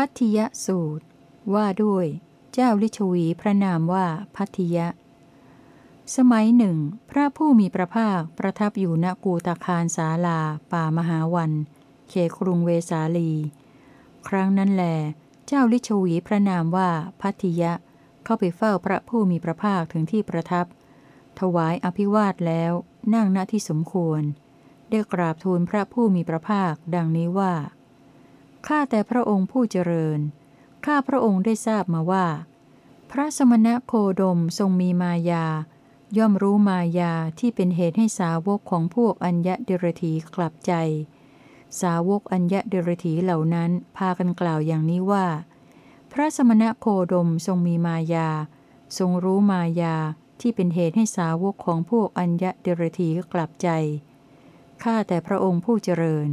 พัทธิยสูตร ว่าด้วย เจ้าลิชวีพระนามว่าพัทธิยะ สมัยหนึ่ง พระผู้มีพระภาคประทับอยู่ณกูตาคารสาลา ป่ามหาวัน เขครุงเวสาลี ครั้งนั้นแล เจ้าลิชวีพระนามว่าพัทธิยะ เข้าไปเฝ้าพระผู้มีพระภาคถึงที่ประทับ ถวายอภิวาทแล้วนั่งณที่สมควร ได้กราบทูลพระผู้มีพระภาคดังนี้ว่า ข้าแต่พระองค์ผู้เจริญ ข้าพระองค์ได้ทราบมาว่า พระสมณะโคดมทรงมีมายา ย่อมรู้มายาที่เป็นเหตุให้สาวกของพวกอัญญะเดรธีกลับใจ สาวกอัญญะเดรธีเหล่านั้นพากันกล่าวอย่างนี้ว่า พระสมณะโคดมทรงมีมายา ทรงรู้มายาที่เป็นเหตุให้สาวกของพวกอัญญะเดรธีกลับใจ ข้าแต่พระองค์ผู้เจริญ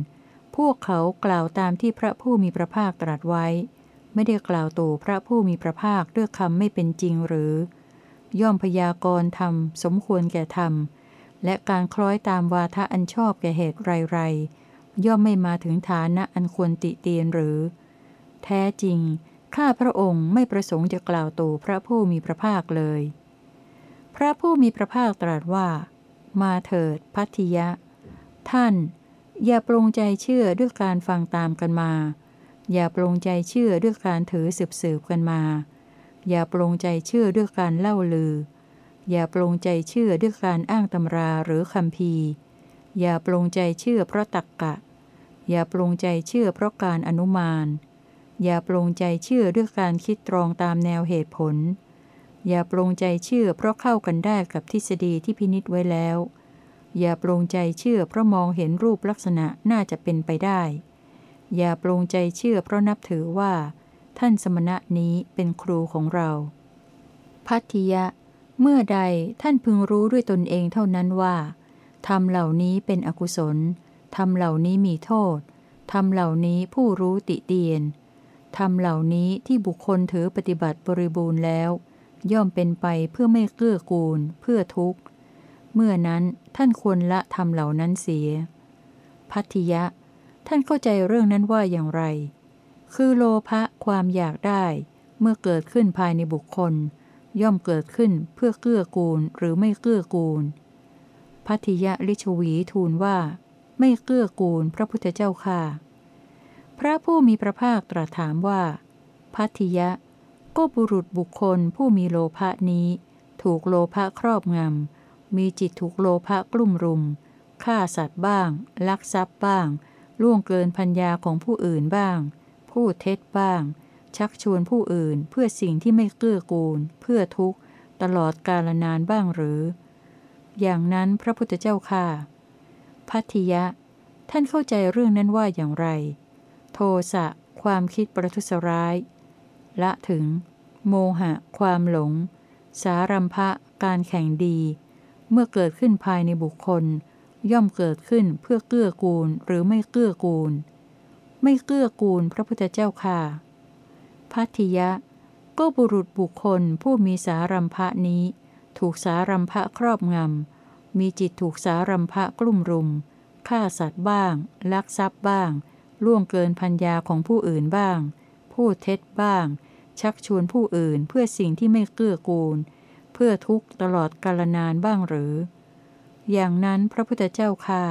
พวกเขากล่าวตามที่พระผู้มีพระภาคตรัสไว้ ไม่ได้กล่าวตู่พระผู้มีพระภาคด้วยคำไม่เป็นจริงหรือ ย่อมพยากรณ์ธรรมสมควรแก่ธรรม และการคล้อยตามวาทะอันชอบแก่เหตุไรๆย่อมไม่มาถึงฐานะอันควรติเตียนหรือ แท้จริง ข้าพระองค์ไม่ประสงค์จะกล่าวตู่พระผู้มีพระภาคเลย พระผู้มีพระภาคตรัสว่า มาเถิดพัทยะ ท่าน อย่าปรงใจเชื่อด้วยการฟังตามกันมา อย่าปรงใจเชื่อด้วยการถือสืบสืบกันมา อย่าปรงใจเชื่อด้วยการเล่าลือ อย่าปรงใจเชื่อด้วยการอ้างตำราหรือคำพีอย่าปรงใจเชื่อเพราะตักกะ อย่าปรงใจเชื่อเพราะการอนุมาน อย่าปรงใจเชื่อด้วยการคิดตรองตามแนวเหตุผล อย่าปรงใจเชื่อเพราะเข้ากันได้กับทฤษฎีที่พินิษไว้แล้ว อย่าปรงใจเชื่อเพราะมองเห็นรูปลักษณะน่าจะเป็นไปได้ อย่าปรงใจเชื่อเพราะนับถือว่า ท่านสมณะนี้เป็นครูของเรา พัทธิยะ เมื่อใดท่านพึงรู้ด้วยตนเองเท่านั้นว่าทำเหล่านี้เป็นอกุศลทำเหล่านี้มีโทษทำเหล่านี้ผู้รู้ติเตียนทำเหล่านี้ที่บุคคลถือปฏิบัติบริบูรณ์แล้ว ย่อมเป็นไปเพื่อไม่เกื้อกูล เพื่อทุกข์ เมื่อนั้นท่านควรละทำเหล่านั้นเสีย พัทยะ ท่านเข้าใจเรื่องนั้นว่าอย่างไร คือโลภะความอยากได้ เมื่อเกิดขึ้นภายในบุคคล ย่อมเกิดขึ้นเพื่อเกื้อกูลหรือไม่เกื้อกูล พัทยะลิชวีทูลว่า ไม่เกื้อกูลพระพุทธเจ้าค่ะ พระผู้มีพระภาคตรัสถามว่า พัทยะ ก็บุรุษบุคคลผู้มีโลภะนี้ ถูกโลภะครอบงำ มีจิตถูกโลภะกลุ่มรุม ฆ่าสัตว์บ้าง ลักทรัพย์บ้าง ล่วงเกินพัญญาของผู้อื่นบ้าง พูดเท็จบ้าง ชักชวนผู้อื่นเพื่อสิ่งที่ไม่เกื้อกูล เพื่อทุกข์ ตลอดกาลนานบ้างหรือ อย่างนั้นพระพุทธเจ้าค่ะ พัทยะ ท่านเข้าใจเรื่องนั้นว่าอย่างไร โทสะความคิดประทุษร้าย ละถึง โมหะ ความหลง สารัมภะการแข่งดี เมื่อเกิดขึ้นภายในบุคคล ย่อมเกิดขึ้นเพื่อเกื้อกูลหรือไม่เกื้อกูล ไม่เกื้อกูลพระพุทธเจ้าค่ะ พัทยะ ก็บุรุษบุคคลผู้มีสารัมภะนี้ ถูกสารัมภะครอบงำ มีจิตถูกสารัมภะกลุ่มรุม ฆ่าสัตว์บ้าง ลักทรัพย์บ้าง ล่วงเกินพัญญาของผู้อื่นบ้าง พูดเท็จบ้าง ชักชวนผู้อื่นเพื่อสิ่งที่ไม่เกื้อกูล เพื่อทุกตลอดกาลนานบ้างหรือ อย่างนั้นพระพุทธเจ้าค่ะ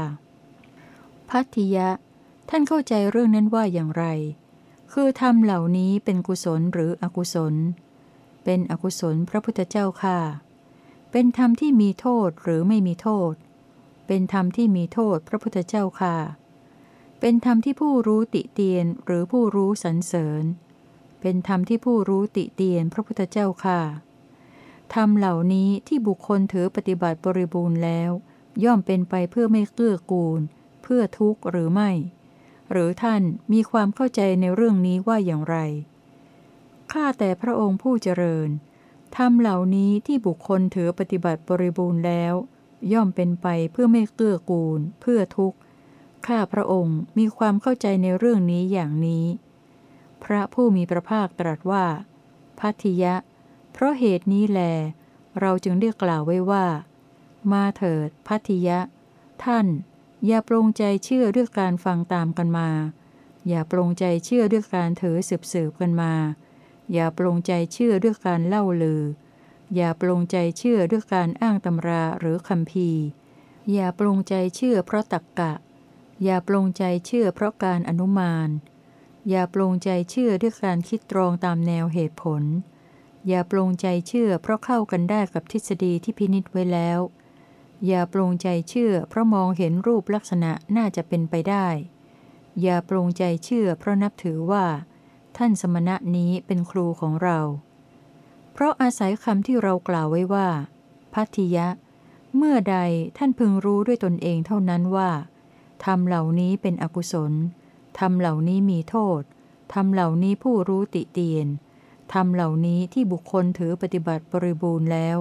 พัทธิยะ ท่านเข้าใจเรื่องนั้นว่าอย่างไร คือธรรมเหล่านี้เป็นกุศลหรืออกุศล เป็นอกุศลพระพุทธเจ้าค่ะ เป็นธรรมที่มีโทษหรือไม่มีโทษ เป็นธรรมที่มีโทษพระพุทธเจ้าค่ะ เป็นธรรมที่ผู้รู้ติเตียนหรือผู้รู้สรรเสริญ เป็นธรรมที่ผู้รู้ติเตียนพระพุทธเจ้าค่ะ ธรรมเหล่านี้ที่บุคคลถือปฏิบัติบริบูรณ์แล้ว ย่อมเป็นไปเพื่อไม่เกื้อกูล เพื่อทุกข์หรือไม่ หรือท่านมีความเข้าใจในเรื่องนี้ว่าอย่างไรข้าแต่พระองค์ผู้เจริญธรรมเหล่านี้ที่บุคคลถือปฏิบัติบริบูรณ์แล้ว ย่อมเป็นไปเพื่อไม่เกื้อกูล เพื่อทุกข์ข้าพระองค์มีความเข้าใจในเรื่องนี้อย่างนี้ พระผู้มีพระภาคตรัสว่า พัทธิยะ เพราะเหตุนี้แล เราจึงเรียกล่าวไว้ว่า มาเถิดพัทิยะ ท่าน อย่าปรงใจเชื่อด้วยการฟังตามกันมา อย่าปรงใจเชื่อด้วยการถือสืบสืบกันมา อย่าปรงใจเชื่อด้วยการเล่าลือ อย่าปรงใจเชื่อด้วยการอ้างตำราหรือคำพีอย่าปรงใจเชื่อเพราะตักกะ อย่าปรงใจเชื่อเพราะการอนุมาน อย่าปรงใจเชื่อด้วยการคิดตรองตามแนวเหตุผล อย่าปรงใจเชื่อเพราะเข้ากันได้กับทฤษฎีที่พินิษไว้แล้ว อย่าปรงใจเชื่อเพราะมองเห็นรูปลักษณะน่าจะเป็นไปได้ อย่าปรงใจเชื่อเพราะนับถือว่า ท่านสมณะนี้เป็นครูของเรา เพราะอาศัยคำที่เรากล่าวไว้ว่า พัทธิยะ เมื่อใดท่านพึงรู้ด้วยตนเองเท่านั้นว่าทำเหล่านี้เป็นอกุศลทำเหล่านี้มีโทษทำเหล่านี้ผู้รู้ติเตียน ทำเหล่านี้ที่บุคคลถือปฏิบัติบริบูรณ์แล้ว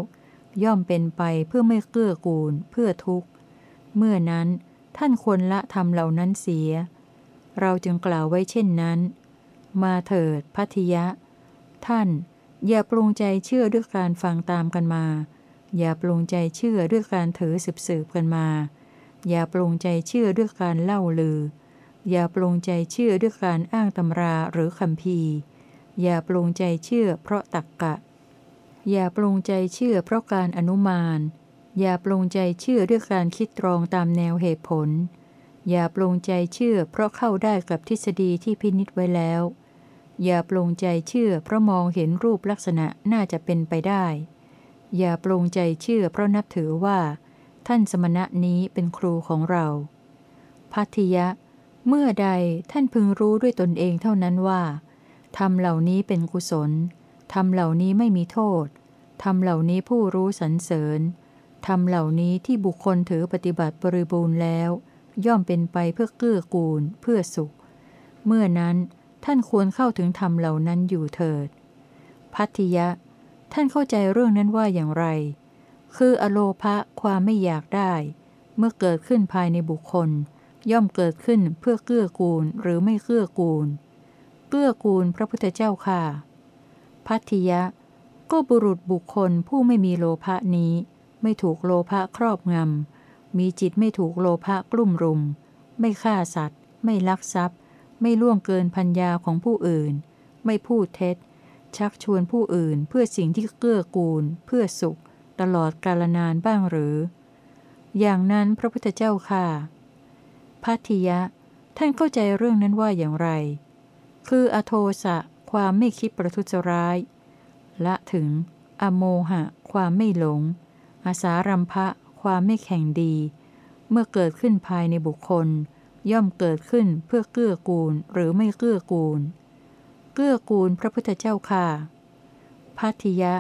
ย่อมเป็นไปเพื่อไม่เกื้อกูลเพื่อทุกข์ เมื่อนั้นท่านควรละทำเหล่านั้นเสีย เราจึงกล่าวไว้เช่นนั้น มาเถิดพัทยะ ท่านอย่าปรุงใจเชื่อด้วยการฟังตามกันมา อย่าปรุงใจเชื่อด้วยการถือสืบสืบกันมา อย่าปรุงใจเชื่อด้วยการเล่าลือ อย่าปรุงใจเชื่อด้วยการอ้างตำราหรือคำพี อย่าปรุงใจเชื่อเพราะตักกะ อย่าปรุงใจเชื่อเพราะการอนุมาน อย่าปรุงใจเชื่อด้วยการคิดตรองตามแนวเหตุผล อย่าปรุงใจเชื่อเพราะเข้าได้กับทฤษฎีที่พินิษไว้แล้ว อย่าปรุงใจเชื่อเพราะมองเห็นรูปลักษณะน่าจะเป็นไปได้ อย่าปรุงใจเชื่อเพราะนับถือว่า ท่านสมณะนี้เป็นครูของเรา พัทยะ เมื่อใดท่านพึงรู้ด้วยตนเองเท่านั้นว่า ทำเหล่านี้เป็นกุศลทำเหล่านี้ไม่มีโทษทำเหล่านี้ผู้รู้สรรเสริญทำเหล่านี้ที่บุคคลถือปฏิบัติบริบูรณ์แล้ว ย่อมเป็นไปเพื่อเกื้อกูล เพื่อสุข เมื่อนั้นท่านควรเข้าถึงธรรมเหล่านั้นอยู่เถิด พัทยะ ท่านเข้าใจเรื่องนั้นว่าอย่างไร คืออโลภะความไม่อยากได้ เมื่อเกิดขึ้นภายในบุคคล ย่อมเกิดขึ้นเพื่อเกื้อกูลหรือไม่เกื้อกูล เกื้อกูลพระพุทธเจ้าค่ะ พัทยะ ก็บุรุษบุคคลผู้ไม่มีโลภะนี้ ไม่ถูกโลภะครอบงำ มีจิตไม่ถูกโลภะกลุ่มรุม ไม่ฆ่าสัตว์ ไม่ลักทรัพย์ ไม่ล่วงเกินพัญญาของผู้อื่น ไม่พูดเท็จ ชักชวนผู้อื่นเพื่อสิ่งที่เกื้อกูล เพื่อสุข ตลอดกาลนานบ้างหรือ อย่างนั้นพระพุทธเจ้าค่ะ พัทยะ ท่านเข้าใจเรื่องนั้นว่าอย่างไร คืออโทสะความไม่คิดประทุษร้าย ละถึง อโมหะ ความไม่หลง อาสารัมภะความไม่แข่งดี เมื่อเกิดขึ้นภายในบุคคล ย่อมเกิดขึ้นเพื่อเกื้อกูลหรือไม่เกื้อกูล เกื้อกูลพระพุทธเจ้าค่ะพัทยะ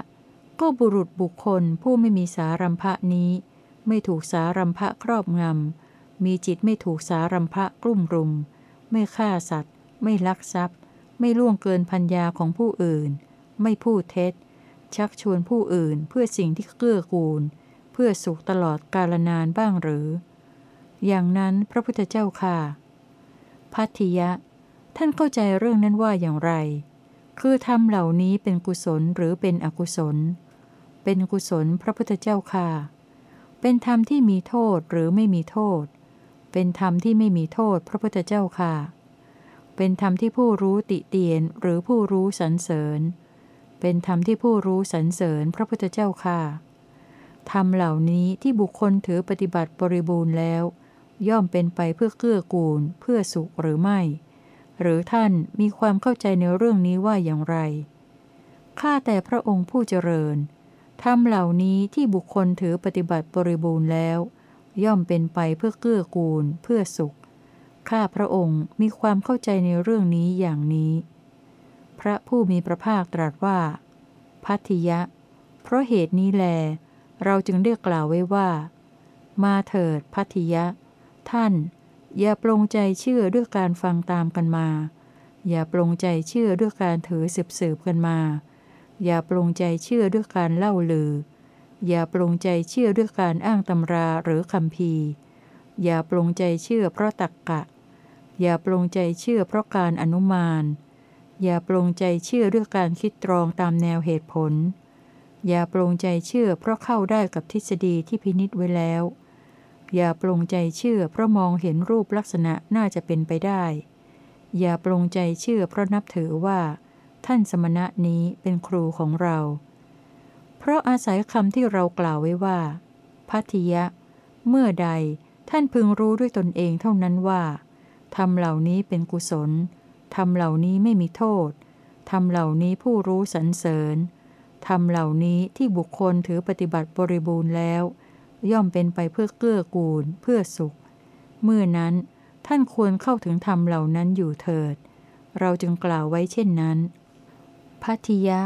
ก็บุรุษบุคคลผู้ไม่มีสารัมภะนี้ ไม่ถูกสารัมภะครอบงำมีจิตไม่ถูกสารัมภะกลุ่มรุม ไม่ฆ่าสัตว ไม่ลักทรัพย์ ไม่ล่วงเกินพัญญาของผู้อื่น ไม่พูดเท็จ ชักชวนผู้อื่นเพื่อสิ่งที่เกื้อกูล เพื่อสุขตลอดกาลนานบ้างหรือ อย่างนั้นพระพุทธเจ้าค่ะ พัทยะ ท่านเข้าใจเรื่องนั้นว่าอย่างไร คือทำเหล่านี้เป็นกุศลหรือเป็นอกุศล เป็นกุศลพระพุทธเจ้าค่ะ เป็นธรรมที่มีโทษหรือไม่มีโทษ เป็นธรรมที่ไม่มีโทษพระพุทธเจ้าค่ะ เป็นธรรมที่ผู้รู้ติเตียนหรือผู้รู้สรรเสริญ เป็นธรรมที่ผู้รู้สรรเสริญพระพุทธเจ้าค่ะ ธรรมเหล่านี้ที่บุคคลถือปฏิบัติบริบูรณ์แล้ว ย่อมเป็นไปเพื่อเกื้อกูล เพื่อสุขหรือไม่ หรือท่านมีความเข้าใจในเรื่องนี้ว่าอย่างไร ข้าแต่พระองค์ผู้เจริญ ธรรมเหล่านี้ที่บุคคลถือปฏิบัติบริบูรณ์แล้ว ย่อมเป็นไปเพื่อเกื้อกูล เพื่อสุข ข้าพระองค์มีความเข้าใจในเรื่องนี้อย่างนี้ พระผู้มีพระภาคตรัสว่า พัทยะ เพราะเหตุนี้แล เราจึงได้กล่าวไว้ว่า มาเถิดพัทยะ ท่าน อย่าปรงใจเชื่อด้วยการฟังตามกันมา อย่าปรงใจเชื่อด้วยการถือสืบสืบกันมา อย่าปรงใจเชื่อด้วยการเล่าลือ อย่าปรงใจเชื่อด้วยการอ้างตำราหรือคำพีอย่าปรงใจเชื่อเพราะตักกะ อย่าปรงใจเชื่อเพราะการอนุมาน อย่าปรงใจเชื่อด้วยการคิดตรองตามแนวเหตุผล อย่าปรงใจเชื่อเพราะเข้าได้กับทฤษฎีที่พินิษไว้แล้ว อย่าปรงใจเชื่อเพราะมองเห็นรูปลักษณะน่าจะเป็นไปได้ อย่าปรงใจเชื่อเพราะนับถือว่า ท่านสมณะนี้เป็นครูของเรา เพราะอาศัยคำที่เรากล่าวไว้ว่าพัทยะ เมื่อใดท่านพึงรู้ด้วยตนเองเท่านั้นว่า ทำเหล่านี้เป็นกุศลทำเหล่านี้ไม่มีโทษทำเหล่านี้ผู้รู้สรรเสริญทำเหล่านี้ที่บุคคลถือปฏิบัติบริบูรณ์แล้ว ย่อมเป็นไปเพื่อเกื้อกูล เพื่อสุข เมื่อนั้นท่านควรเข้าถึงธรรมเหล่านั้นอยู่เถิด เราจึงกล่าวไว้เช่นนั้นพัทยะ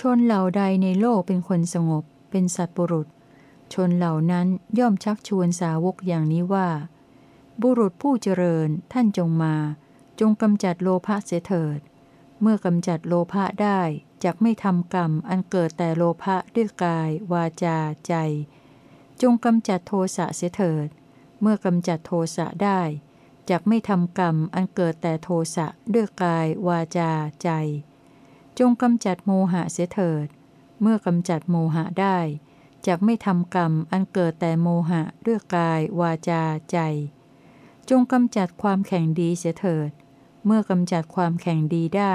ชนเหล่าใดในโลกเป็นคนสงบ เป็นสัตบุรุษ ชนเหล่านั้นย่อมชักชวนสาวกอย่างนี้ว่า บุรุษผู้เจริญท่านจงมา จงกำจัดโลภะเสียเถิด เมื่อกำจัดโลภะได้จักไม่ทำกรรมอันเกิดแต่โลภะด้วยกาย วาจา ใจ จงกำจัดโทสะเสียเถิด เมื่อกำจัดโทสะได้จักไม่ทำกรรมอันเกิดแต่โทสะด้วยกาย วาจา ใจ จงกำจัดโมหะเสียเถิด เมื่อกำจัดโมหะได้จักไม่ทำกรรมอันเกิดแต่โมหะด้วยกาย วาจา ใจจ จงกำจัดความแข่งดีเสียเถิด เมื่อกำจัดความแข่งดีได้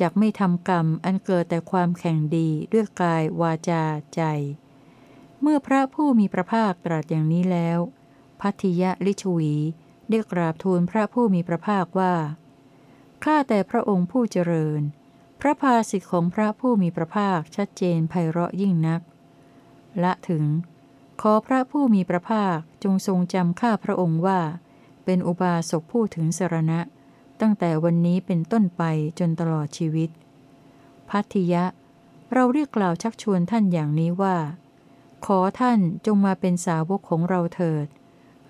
จักไม่ทำกรรมอันเกิดแต่ความแข่งดีด้วยกายวาจาใจ เมื่อพระผู้มีพระภาคตรัสอย่างนี้แล้ว พัทยลิชวีได้กราบทูลพระผู้มีพระภาคว่า ข้าแต่พระองค์ผู้เจริญ พระภาสิทธิของพระผู้มีพระภาคชัดเจนไพเราะยิ่งนัก ละถึง ขอพระผู้มีพระภาคจงทรงจำข้าพระองค์ว่า เป็นอุบาสกผู้ถึงสรณะ ตั้งแต่วันนี้เป็นต้นไปจนตลอดชีวิต พัทิยะ เราเรียกกล่าวชักชวนท่านอย่างนี้ว่า ขอท่านจงมาเป็นสาวกของเราเถิด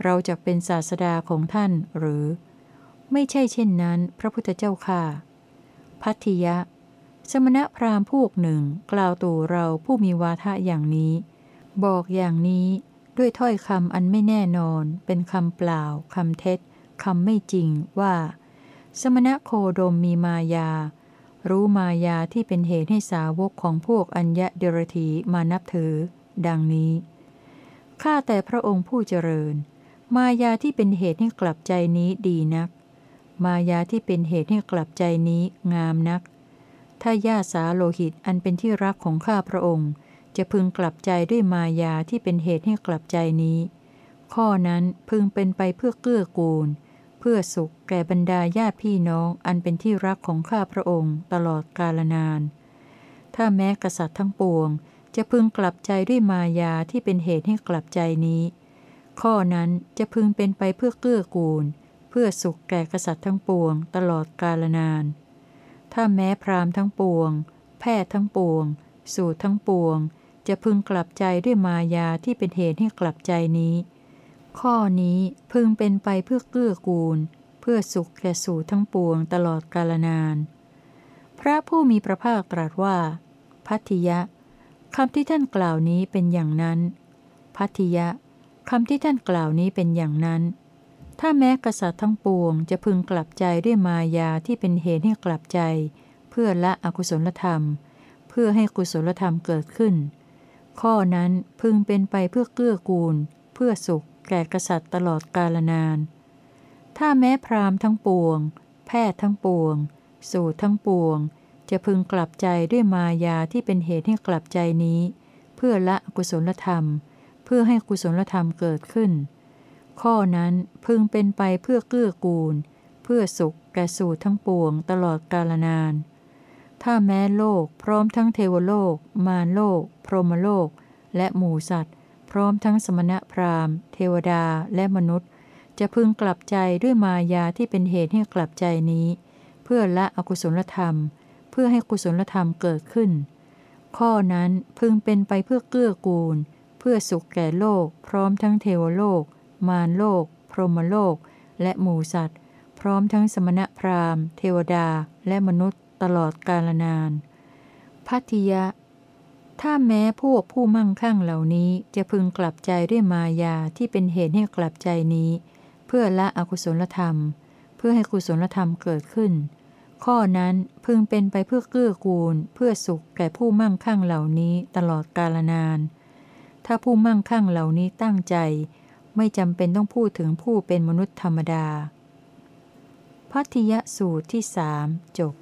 เราจะเป็นศาสดาของท่านหรือ ไม่ใช่เช่นนั้น พระพุทธเจ้าค่ะ พัทิยะ สมณพราหมณ์พวกหนึ่ง กล่าวตู่เราผู้มีวาทะอย่างนี้ บอกอย่างนี้ ด้วยถ้อยคำอันไม่แน่นอน เป็นคำเปล่าคำเท็จคำไม่จริงว่า สมณะโคดมมีมายา รู้มายาที่เป็นเหตุให้สาวกของพวกอัญญะเดรธีมานับถือ ดังนี้ข้าแต่พระองค์ผู้เจริญ มายาที่เป็นเหตุให้กลับใจนี้ดีนัก มายาที่เป็นเหตุให้กลับใจนี้งามนัก ถ้าญาสาโลหิตอันเป็นที่รักของข้าพระองค์ จะพึงกลับใจด้วยมายาที่เป็นเหตุให้กลับใจนี้ ข้อนั้นพึงเป็นไปเพื่อเกื้อกูล เพื่อสุขแก่บรรดาญาติพี่น้องอันเป็นที่รักของข้าพระองค์ตลอดกาลนาน ถ้าแม้กษัตริย์ทั้งปวง จะพึงกลับใจด้วยมายาที่เป็นเหตุให้กลับใจนี้ ข้อนั้นจะพึงเป็นไปเพื่อเกื้อกูล เพื่อสุขแก่กษัตริย์ทั้งปวง ตลอดกาลนาน ถ้าแม้พราหมณ์ทั้งปวง แพทย์ทั้งปวง สูตรทั้งปวง จะพึงกลับใจด้วยมายาที่เป็นเหตุให้กลับใจนี้ ข้อนี้พึงเป็นไปเพื่อเกื้อกูล เพื่อสุขแก่สู่ทั้งปวงตลอดกาลนาน พระผู้มีพระภาคตรัสว่า พัทยะคำที่ท่านกล่าวนี้เป็นอย่างนั้น พัทยะคำที่ท่านกล่าวนี้เป็นอย่างนั้น ถ้าแม้กษัตริย์ทั้งปวงจะพึงกลับใจด้วยมายาที่เป็นเหตุให้กลับใจ เพื่อละอกุศลธรรม เพื่อให้กุศลธรรมเกิดขึ้น ข้อนั้นพึงเป็นไปเพื่อเกื้อกูล เพื่อสุข แก่กษัตริย์ตลอดกาลนาน ถ้าแม้พราหมณ์ทั้งปวง แพทย์ทั้งปวง สูตรทั้งปวง จะพึงกลับใจด้วยมายาที่เป็นเหตุให้กลับใจนี้ เพื่อละกุศลธรรม เพื่อให้กุศลธรรมเกิดขึ้น ข้อนั้นพึงเป็นไปเพื่อเกื้อกูล เพื่อสุขแก่สูตรทั้งปวงตลอดกาลนาน ถ้าแม้โลกพร้อมทั้งเทวโลก มารโลก พรหมโลก และหมู่สัตว์ พร้อมทั้งสมณะพราหมณ์ เทวดาและมนุษย์ จะพึงกลับใจด้วยมายาที่เป็นเหตุให้กลับใจนี้ เพื่อละอกุศลธรรม เพื่อให้กุศลธรรมเกิดขึ้น ข้อนั้นพึงเป็นไปเพื่อเกื้อกูล เพื่อสุขแก่โลก พร้อมทั้งเทวโลก มารโลก พรหมโลก และหมูสัตว์ พร้อมทั้งสมณะพราหมณ์ เทวดาและมนุษย์ ตลอดกาลนาน พัทยะ ถ้าแม้พวกผู้มั่งคั่งเหล่านี้จะพึงกลับใจด้วยมายาที่เป็นเหตุให้กลับใจนี้ เพื่อละอกุศลธรรม เพื่อให้กุศลธรรมเกิดขึ้น ข้อนั้นพึงเป็นไปเพื่อเกื้อกูล เพื่อสุขแก่ผู้มั่งคั่งเหล่านี้ตลอดกาลนาน ถ้าผู้มั่งคั่งเหล่านี้ตั้งใจ ไม่จำเป็นต้องพูดถึงผู้เป็นมนุษย์ธรรมดาพัทยสูตรที่สามจบ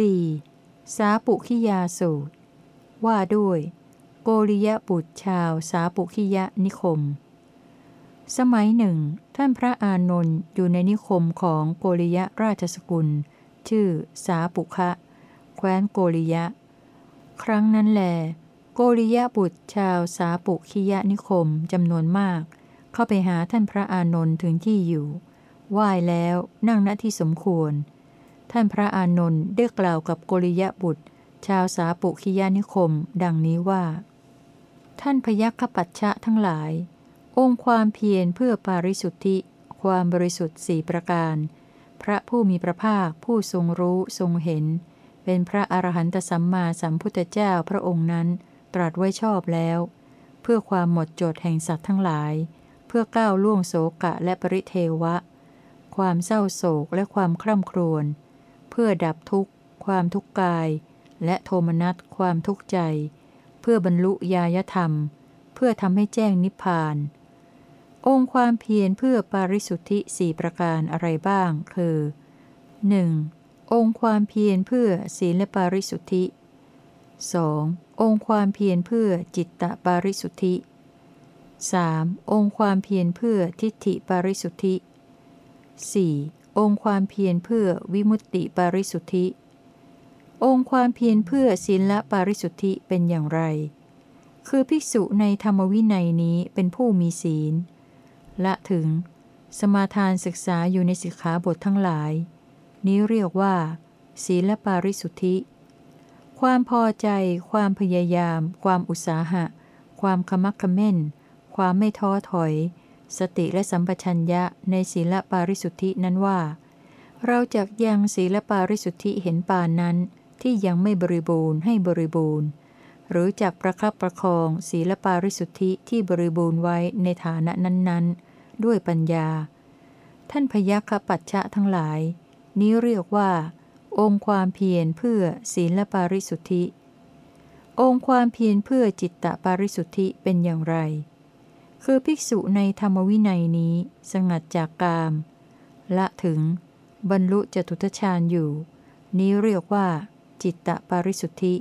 4. สาปุขิยาสูตร ว่าด้วย โกริยบุตรชาวสาปุขิยนิคม สมัยหนึ่ง ท่านพระอานนท์อยู่ในนิคมของโกริยราชสกุล ชื่อสาปุคะ แคว้นโกริยะ ครั้งนั้นแล โกริยบุตรชาวสาปุขิยนิคมจำนวนมาก เข้าไปหาท่านพระอานนท์ถึงที่อยู่ ไหว้แล้วนั่งณที่สมควร ท่านพระอานนท์ได้กล่าวกับโกริยบุตร ชาวสาปุคิยานิคม ดังนี้ว่า ท่านพยัคฆปัชชะทั้งหลาย องค์ความเพียรเพื่อปาริสุทธิ ความบริสุทธิ์สี่ประการ พระผู้มีพระภาคผู้ทรงรู้ทรงเห็น เป็นพระอรหันตสัมมาสัมพุทธเจ้าพระองค์นั้น ตรัสไว้ชอบแล้ว เพื่อความหมดจดแห่งสัตว์ทั้งหลาย เพื่อก้าวล่วงโศกะและปริเทวะ ความเศร้าโศกและความคร่ำครวญเพื่อดับทุกข์ ความทุกข์กาย และโทมนัสความทุกข์ใจ เพื่อบรรลุญาณธรรม เพื่อทำให้แจ้งนิพพาน องค์ความเพียรเพื่อปาริสุทธิสี่ประการอะไรบ้าง คือ 1. องค์ความเพียรเพื่อศีลปาริสุทธิ 2. องค์ความเพียรเพื่อจิตตปาริสุทธิ 3. องค์ความเพียรเพื่อทิฏฐิปาริสุทธิ 4. องค์ความเพียรเพื่อวิมุตติปาริสุทธิ องค์ความเพียรเพื่อศีลละปาริสุทธิเป็นอย่างไร คือภิกษุในธรรมวินัยนี้เป็นผู้มีศีล ละถึง สมาทานศึกษาอยู่ในสิกขาบททั้งหลาย นี้เรียกว่า ศีลปาริสุทธิ ความพอใจ ความพยายาม ความอุตสาหะ ความขมักขม้น ความไม่ท้อถอย สติและสัมปชัญญะในศีลปาริสุทธินั้นว่า เราจะยังศีลปาริสุทธิเห็นปานนั้นที่ยังไม่บริบูรณ์ให้บริบูรณ์ หรือจักประคับประคองศีลปาริสุทธิที่บริบูรณ์ไว้ในฐานะนั้นๆ ด้วยปัญญา ท่านพยัคฆปัจฉะทั้งหลาย นี้เรียกว่า องค์ความเพียรเพื่อศีลปาริสุทธิ องค์ความเพียรเพื่อจิตตปาริสุทธิเป็นอย่างไร คือภิกษุในธรรมวินัยนี้สงัดจากกาม ละถึง บรรลุจตุทชาญอยู่ นี้เรียกว่า จิตตปาริสุทธิ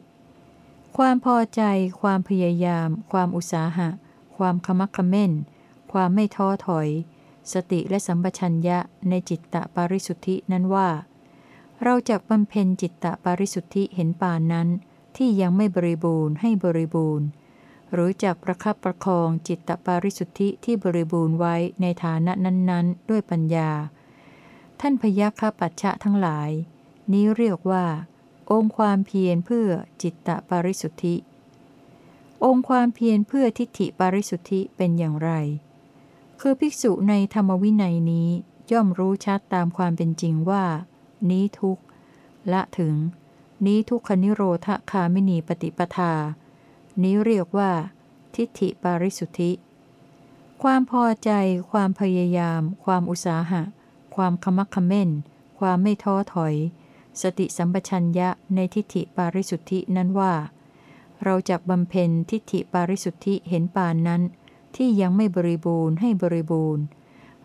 ความพอใจ ความพยายาม ความอุตสาหะ ความขมักขม้น ความไม่ท้อถอย สติและสัมปชัญญะในจิตตปาริสุทธินั้นว่า เราจะบำเพ็ญจิตตปาริสุทธิเห็นป่านนั้น ที่ยังไม่บริบูรณ์ให้บริบูรณ์ หรือจักประคับประคองจิตตปาริสุทธิที่บริบูรณ์ไว้ในฐานะนั้น ๆ ด้วยปัญญา ท่านพยัคฆปัจฉะทั้งหลาย นี้เรียกว่า องค์ความเพียรเพื่อจิตตปาริสุทธิ องค์ความเพียรเพื่อทิฏฐิปาริสุทธิเป็นอย่างไร คือภิกษุในธรรมวินัยนี้ย่อมรู้ชัดตามความเป็นจริงว่า นี้ทุกละถึง นี้ทุกขนิโรธคามินีปฏิปทา นี้เรียกว่า ทิฏฐิปาริสุทธิ ความพอใจ ความพยายาม ความอุตสาหะ ความขมักขม้น ความไม่ท้อถอย สติสัมปชัญญะในทิฏฐิปาริสุทธินั้นว่า เราจะบำเพ็ญทิฏฐิปาริสุทธิเห็นปานนั้น ที่ยังไม่บริบูรณ์ให้บริบูรณ์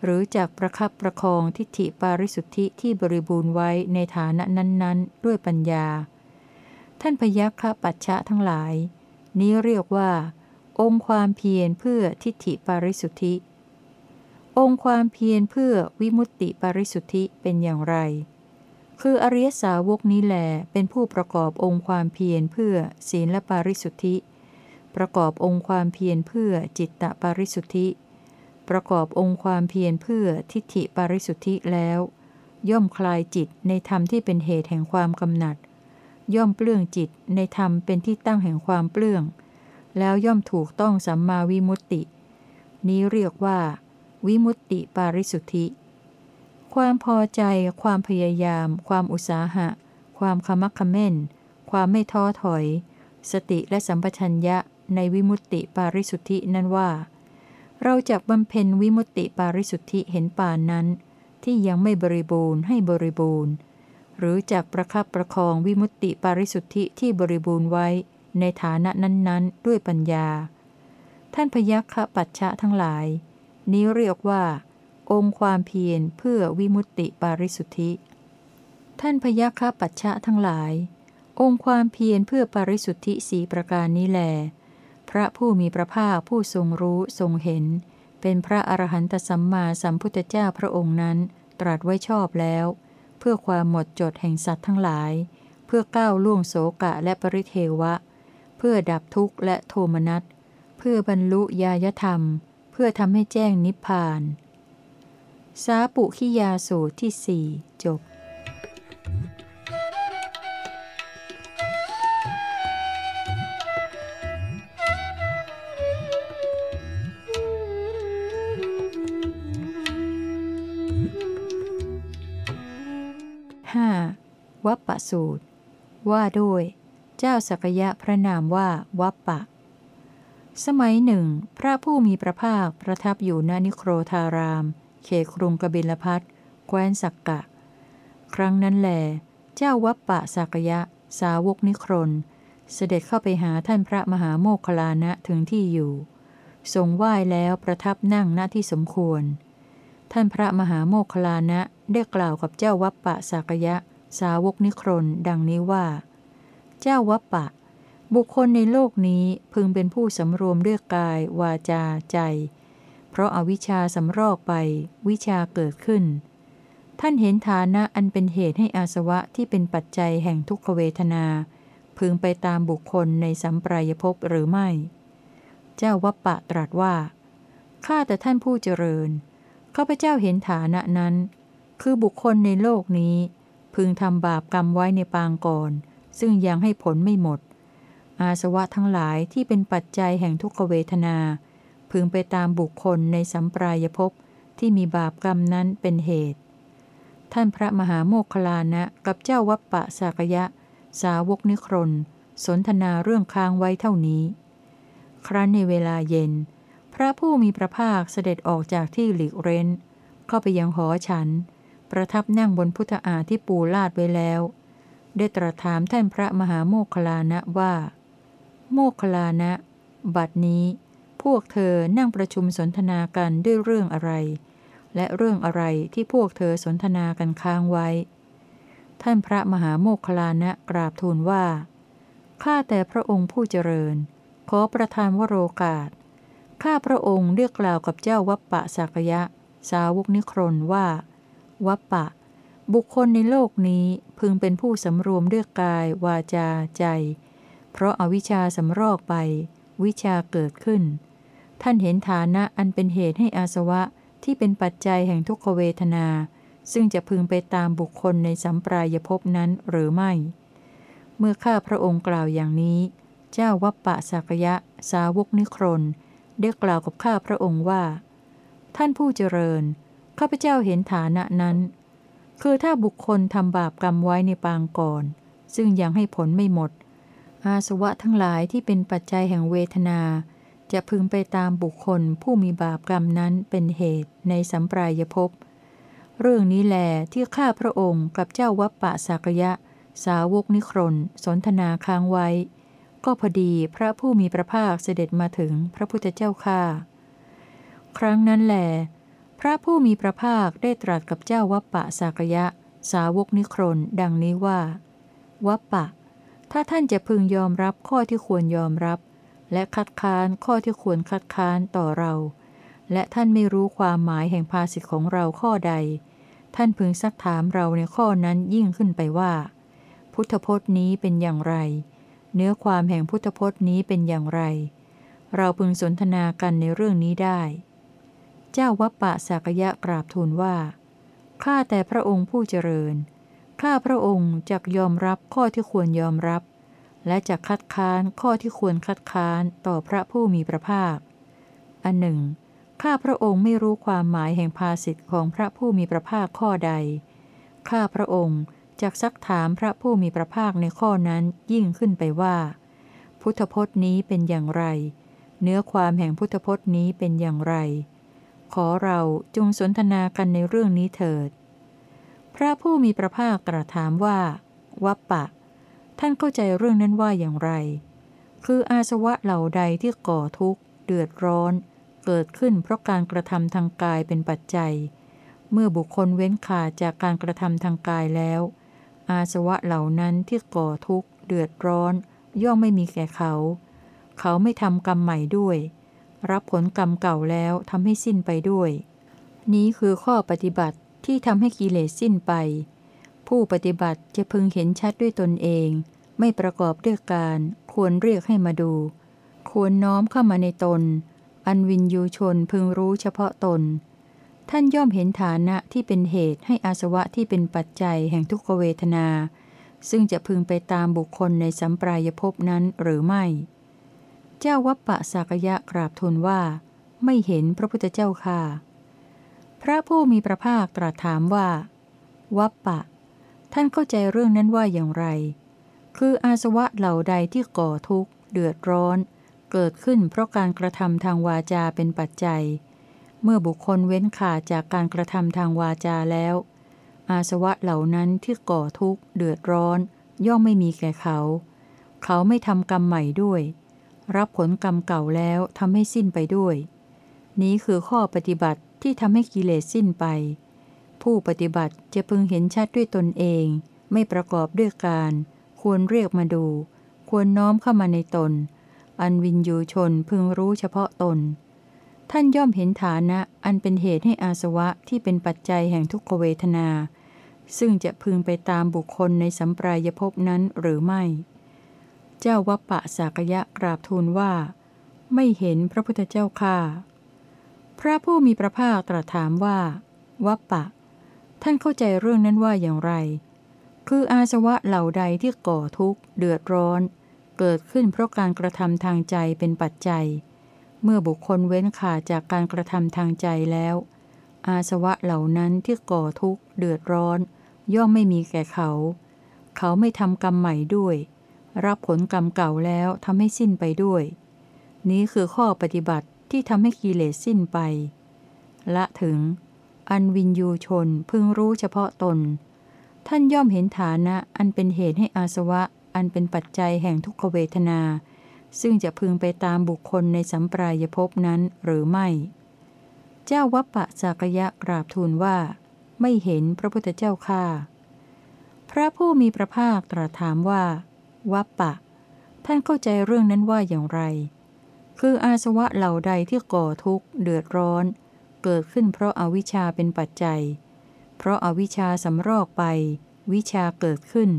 หรือจากประคับประคองทิฏฐิปาริสุทธิที่บริบูรณ์ไว้ในฐานะนั้น ๆ ด้วยปัญญาท่านพยัคฆปัจฉะทั้งหลาย นี้เรียกว่า องค์ความเพียรเพื่อทิฏฐิปาริสุทธิ องค์ความเพียรเพื่อวิมุตติปาริสุทธิเป็นอย่างไร คืออริยสาวกนี้แหลเป็นผู้ประกอบองค์ความเพียรเพื่อศีลและปาริสุทธิ ประกอบองค์ความเพียรเพื่อจิตตปาริสุทธิ ประกอบองค์ความเพียรเพื่อทิฏฐิปาริสุทธิแล้ว ย่อมคลายจิตในธรรมที่เป็นเหตุแห่งความกำหนัด ย่อมเปลื้องจิตในธรรมเป็นที่ตั้งแห่งความเปลื้อง แล้วย่อมถูกต้องสัมมาวิมุตติ นี้เรียกว่า วิมุตติปาริสุทธิ ความพอใจ ความพยายาม ความอุตสาหะ ความขมักขม้น ความไม่ท้อถอย สติและสัมปชัญญะในวิมุตติปาริสุทธินั้นว่า เราจะบำเพ็ญวิมุตติปาริสุทธิเห็นป่านนั้น ที่ยังไม่บริบูรณ์ให้บริบูรณ์ หรือจากประคับประคองวิมุตติปาริสุทธิที่บริบูรณ์ไว้ในฐานะนั้นๆ ด้วยปัญญา ท่านพยัคฆปัจฉะทั้งหลาย นี้เรียกว่า องค์ความเพียรเพื่อวิมุตติปาริสุทธิ ท่านพยัคฆปัจฉะทั้งหลาย องค์ความเพียรเพื่อปาริสุทธิสีประการนี้แล พระผู้มีพระภาคผู้ทรงรู้ทรงเห็น เป็นพระอรหันตสัมมาสัมพุทธเจ้าพระองค์นั้น ตรัสไว้ชอบแล้ว พื่อความหมดจดแห่งสัตว์ทั้งหลาย เพื่อก้าวล่วงโสกะและปริเทวะ เพื่อดับทุกข์และโทมนัส เพื่อบรรลุญาธรรม เพื่อทำให้แจ้งนิพพาน สาปุขิยาสูตรที่สี่จบ สูตร ว่าด้วย เจ้าสักยะพระนามว่าวัปปะ สมัยหนึ่ง พระผู้มีพระภาคประทับอยู่ณนิโครธาราม เขครุงกบิลพัทแคว้นสักกะ ครั้งนั้นแหลเจ้าวัปปะสักยะ สาวกนิครน เสด็จเข้าไปหาท่านพระมหาโมคคลานะถึงที่อยู่ ทรงไหว้แล้วประทับนั่งณที่สมควร ท่านพระมหาโมคคลานะได้กล่าวกับเจ้าวัปปะสักยะ สาวกนิครนดังนี้ว่า เจ้าวัปปะ บุคคลในโลกนี้พึงเป็นผู้สำรวมด้วยกาย วาจาใจ เพราะอาวิชชาสำรอกไป วิชาเกิดขึ้น ท่านเห็นฐานะอันเป็นเหตุให้อาสวะที่เป็นปัจจัยแห่งทุกขเวทนา พึงไปตามบุคคลในสัมปรายภพหรือไม่ เจ้าวัปปะตรัสว่าข้าแต่ท่านผู้เจริญข้าพเจ้าเห็นฐานะนั้น คือบุคคลในโลกนี้ พึงทำบาปกรรมไว้ในปางก่อน ซึ่งยังให้ผลไม่หมด อาสวะทั้งหลายที่เป็นปัจจัยแห่งทุกขเวทนา พึงไปตามบุคคลในสัมปรายภพที่มีบาปกรรมนั้นเป็นเหตุ ท่านพระมหาโมคลานะกับเจ้าวัปปะสากยะ สาวกนิครนสนทนาเรื่องค้างไว้เท่านี้ ครั้นในเวลาเย็น พระผู้มีพระภาคเสด็จออกจากที่หลีกเร้น เข้าไปยังหอฉัน ประทับนั่งบนพุทธาที่ปูลาดไว้แล้ว ได้ตรัสถามท่านพระมหาโมคคลานะว่า โมคคลานะ บัดนี้พวกเธอนั่งประชุมสนทนากันด้วยเรื่องอะไร และเรื่องอะไรที่พวกเธอสนทนากันค้างไว้ ท่านพระมหาโมคคลานะกราบทูลว่า ข้าแต่พระองค์ผู้เจริญ ขอประทานวโรกาส ข้าพระองค์เรียกกล่าวกับเจ้าวัปปะสักยะ สาวกนิครนว่า วัปปะ บุคคลในโลกนี้พึงเป็นผู้สำรวมด้วยกาย วาจา ใจ เพราะอาวิชชาสำรอกไป วิชาเกิดขึ้น ท่านเห็นฐานะอันเป็นเหตุให้อาสวะที่เป็นปัจจัยแห่งทุกขเวทนา ซึ่งจะพึงไปตามบุคคลในสัมปรายภพนั้นหรือไม่ เมื่อข้าพระองค์กล่าวอย่างนี้ เจ้าวัปปะสักยะ สาวกนิครนได้กล่าวกับข้าพระองค์ว่า ท่านผู้เจริญ ข้าพเจ้าเห็นฐานะนั้น คือถ้าบุคคลทำบาปกรรมไว้ในปางก่อน ซึ่งยังให้ผลไม่หมด อาสวะทั้งหลายที่เป็นปัจจัยแห่งเวทนา จะพึงไปตามบุคคลผู้มีบาปกรรมนั้นเป็นเหตุในสัมปรายภพเรื่องนี้แหลที่ข้าพระองค์กับเจ้าวัปปะสักยะ สาวกนิครนสนทนาค้างไว้ ก็พอดีพระผู้มีพระภาคเสด็จมาถึงพระพุทธเจ้าข้าครั้งนั้นแหลพ ระผู้มีพระภาคได้ตรัสกับเจ้าวัปปะสากยะ สาวกนิครนดังนี้ว่า วัปปะ ถ้าท่านจะพึงยอมรับข้อที่ควรยอมรับ และคัดค้านข้อที่ควรคัดค้านต่อเรา และท่านไม่รู้ความหมายแห่งภาสิทธิของเราข้อใด ท่านพึงซักถามเราในข้อนั้นยิ่งขึ้นไปว่า พุทธพจน์นี้เป็นอย่างไร เนื้อความแห่งพุทธพจน์นี้เป็นอย่างไร เราพึงสนทนากันในเรื่องนี้ได้ เจ้าวัปปะสักยะกราบทูลว่า ข้าแต่พระองค์ผู้เจริญ ข้าพระองค์จักยอมรับข้อที่ควรยอมรับ และจะคัดค้านข้อที่ควรคัดค้านต่อพระผู้มีพระภาค อันหนึ่ง ข้าพระองค์ไม่รู้ความหมายแห่งภาสิทธิ์ของพระผู้มีพระภาคข้อใด ข้าพระองค์จักซักถามพระผู้มีพระภาคในข้อนั้นยิ่งขึ้นไปว่า พุทธพจน์นี้เป็นอย่างไร เนื้อความแห่งพุทธพจน์นี้เป็นอย่างไร ขอเราจงสนทนากันในเรื่องนี้เถิด พระผู้มีพระภาคตรัสถามว่า วัปปะ ท่านเข้าใจเรื่องนั้นว่าอย่างไร คืออาสวะเหล่าใดที่ก่อทุกข์ เดือดร้อน เกิดขึ้นเพราะการกระทำทางกายเป็นปัจจัย เมื่อบุคคลเว้นขาดจากการกระทำทางกายแล้ว อาสวะเหล่านั้นที่ก่อทุกข์ เดือดร้อน ย่อมไม่มีแก่เขา เขาไม่ทำกรรมใหม่ด้วย รับผลกรรมเก่าแล้วทำให้สิ้นไปด้วย นี้คือข้อปฏิบัติที่ทำให้กิเลสสิ้นไป ผู้ปฏิบัติจะพึงเห็นชัดด้วยตนเอง ไม่ประกอบด้วยการ ควรเรียกให้มาดู ควรน้อมเข้ามาในตน อันวินยูชนพึงรู้เฉพาะตน ท่านย่อมเห็นฐานะที่เป็นเหตุให้อาสวะที่เป็นปัจจัยแห่งทุกขเวทนา ซึ่งจะพึงไปตามบุคคลในสัมปรายภพนั้นหรือไม่ เจ้าวัปปะสากยะกราบทูลว่า ไม่เห็นพระพุทธเจ้าค่ะ พระผู้มีพระภาคตรัสถามว่า วัปปะ ท่านเข้าใจเรื่องนั้นว่าอย่างไร คืออาสวะเหล่าใดที่ก่อทุกข์ เดือดร้อน เกิดขึ้นเพราะการกระทำทางวาจาเป็นปัจจัย เมื่อบุคคลเว้นขาดจากการกระทำทางวาจาแล้ว อาสวะเหล่านั้นที่ก่อทุกข์ เดือดร้อน ย่อมไม่มีแก่เขา เขาไม่ทำกรรมใหม่ด้วย รับผลกรรมเก่าแล้วทำให้สิ้นไปด้วย นี้คือข้อปฏิบัติที่ทำให้กิเลสสิ้นไป ผู้ปฏิบัติจะพึงเห็นชัดด้วยตนเอง ไม่ประกอบด้วยการ ควรเรียกมาดู ควรน้อมเข้ามาในตน อันวินยูชนพึงรู้เฉพาะตน ท่านย่อมเห็นฐานะอันเป็นเหตุให้อาสวะที่เป็นปัจจัยแห่งทุกขเวทนา ซึ่งจะพึงไปตามบุคคลในสัมปรายภพนั้นหรือไม่ เจ้าวัปปะสากยะกราบทูลว่า ไม่เห็นพระพุทธเจ้าค่าพระผู้มีพระภาคตรัสถามว่า วัปปะ ท่านเข้าใจเรื่องนั้นว่าอย่างไร คืออาสวะเหล่าใดที่ก่อทุกข์เดือดร้อน เกิดขึ้นเพราะการกระทำทางใจเป็นปัจจัย เมื่อบุคคลเว้นขาดจากการกระทำทางใจแล้ว อาสวะเหล่านั้นที่ก่อทุกข์เดือดร้อน ย่อมไม่มีแก่เขา เขาไม่ทำกรรมใหม่ด้วย รับผลกรรมเก่าแล้วทำให้สิ้นไปด้วย นี้คือข้อปฏิบัติที่ทำให้กิเลสสิ้นไป ละถึง อันวินยูชนพึงรู้เฉพาะตน ท่านย่อมเห็นฐานะอันเป็นเหตุให้อาสวะ อันเป็นปัจจัยแห่งทุกขเวทนา ซึ่งจะพึงไปตามบุคคลในสัมปรายภพนั้นหรือไม่ เจ้าวัปปะสากยะกราบทูลว่า ไม่เห็นพระพุทธเจ้าค่าพระผู้มีพระภาคตรัสถามว่า วัปปะ ท่านเข้าใจเรื่องนั้นว่าอย่างไร คืออาสวะเหล่าใดที่ก่อทุกข์เดือดร้อน เกิดขึ้นเพราะอาวิชชาเป็นปัจจัย เพราะอาวิชชาสำรอกไป วิชาเกิดขึ้น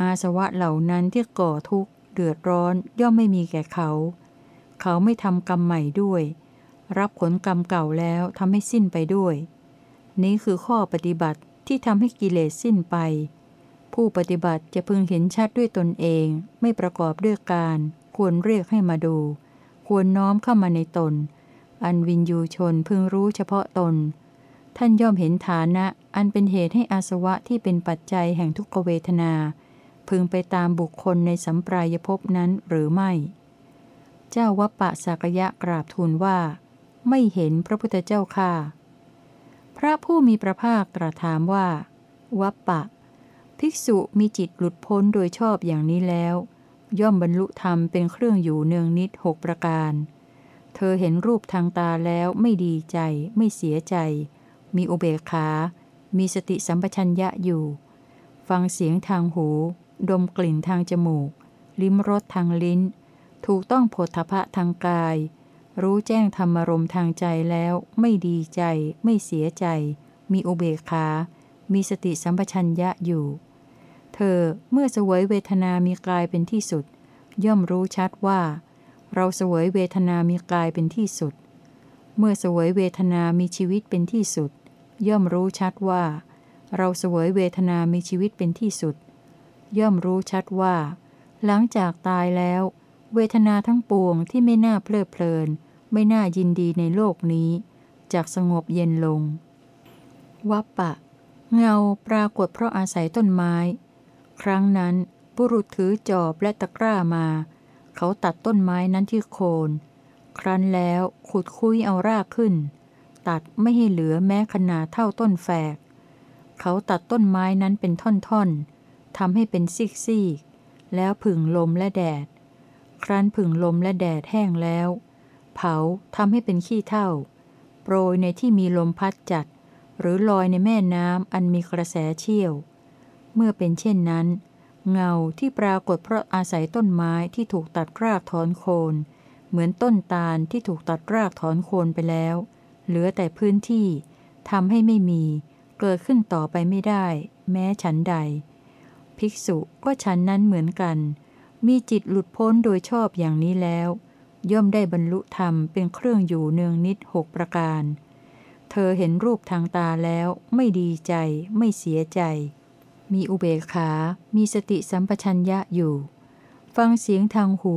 อาสวะเหล่านั้นที่ก่อทุกข์เดือดร้อนย่อมไม่มีแก่เขา เขาไม่ทำกรรมใหม่ด้วย รับผลกรรมเก่าแล้วทำให้สิ้นไปด้วย นี้คือข้อปฏิบัติที่ทำให้กิเลสสิ้นไป ผู้ปฏิบัติจะพึงเห็นชัดด้วยตนเอง ไม่ประกอบด้วยการ ควรเรียกให้มาดู ควรน้อมเข้ามาในตน อันวินยูชนพึงรู้เฉพาะตน ท่านย่อมเห็นฐานะ อันเป็นเหตุให้อาสวะที่เป็นปัจจัยแห่งทุกขเวทนา พึงไปตามบุคคลในสัมปรายภพนั้นหรือไม่ เจ้าวัปปะสากยะกราบทูลว่า ไม่เห็นพระพุทธเจ้าค่ะ พระผู้มีพระภาคตรัสถามว่า วัปปะ ภิกษุมีจิตหลุดพ้นโดยชอบอย่างนี้แล้ว ย่อมบรรลุธรรมเป็นเครื่องอยู่เนืองนิดหกประการ เธอเห็นรูปทางตาแล้วไม่ดีใจ ไม่เสียใจ มีอุเบกขา มีสติสัมปชัญญะอยู่ ฟังเสียงทางหู ดมกลิ่นทางจมูก ลิ้มรสทางลิ้น ถูกต้องโผฏฐะทางกาย รู้แจ้งธรรมรมทางใจแล้ว ไม่ดีใจ ไม่เสียใจ มีอุเบกขา มีสติสัมปชัญญะอยู่ เธอเมื่อเสวยเวทนามีกายเป็นที่สุด ย่อมรู้ชัดว่า เราเสวยเวทนามีกายเป็นที่สุด เมื่อเสวยเวทนามีชีวิตเป็นที่สุด ย่อมรู้ชัดว่า เราเสวยเวทนามีชีวิตเป็นที่สุด ย่อมรู้ชัดว่า หลังจากตายแล้ว เวทนาทั้งปวงที่ไม่น่าเพลิดเพลิน ไม่น่ายินดีในโลกนี้จากสงบเย็นลง วัปปะ เงาปรากฏเพราะอาศัยต้นไม้ ครั้งนั้นบุรุษถือจอบและตะกร้ามา เขาตัดต้นไม้นั้นที่โคน ครั้นแล้วขุดคุยเอารากขึ้น ตัดไม่ให้เหลือแม้ขนาดเท่าต้นแฝก เขาตัดต้นไม้นั้นเป็นท่อนๆทำให้เป็นซีกๆแล้วผึ่งลมและแดด ครั้นผึ่งลมและแดดแห้งแล้ว เผาทำให้เป็นขี้เท่า โปรยในที่มีลมพัดจัด หรือลอยในแม่น้ำอันมีกระแสเชี่ยว เมื่อเป็นเช่นนั้น เงาที่ปรากฏเพราะอาศัยต้นไม้ที่ถูกตัดรากถอนโคน เหมือนต้นตาลที่ถูกตัดรากถอนโคนไปแล้ว เหลือแต่พื้นที่ทำให้ไม่มี เกิดขึ้นต่อไปไม่ได้ แม้ฉันใด ภิกษุก็ฉันนั้นเหมือนกัน มีจิตหลุดพ้นโดยชอบอย่างนี้แล้ว ย่อมได้บรรลุธรรมเป็นเครื่องอยู่เนืองนิดหกประการ เธอเห็นรูปทางตาแล้วไม่ดีใจ ไม่เสียใจ มีอุเบกขา มีสติสัมปชัญญะอยู่ ฟังเสียงทางหู